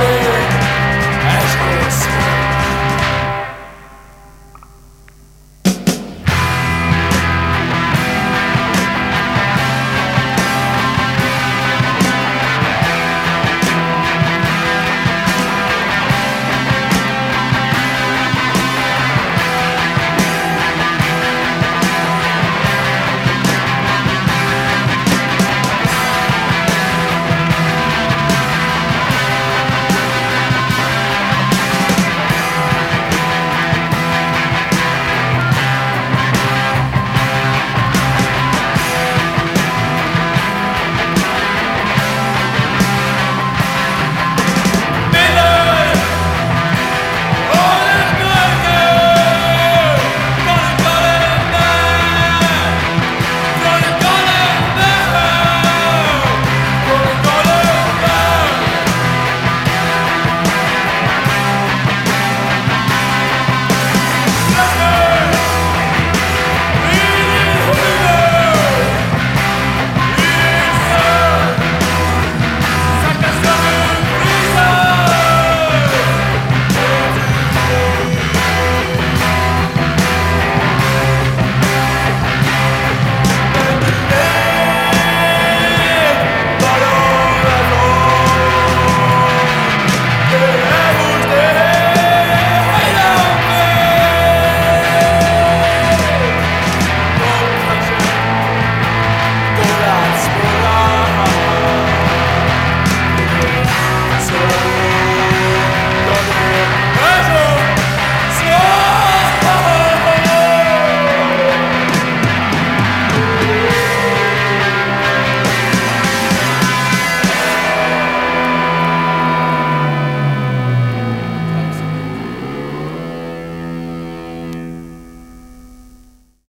Yeah.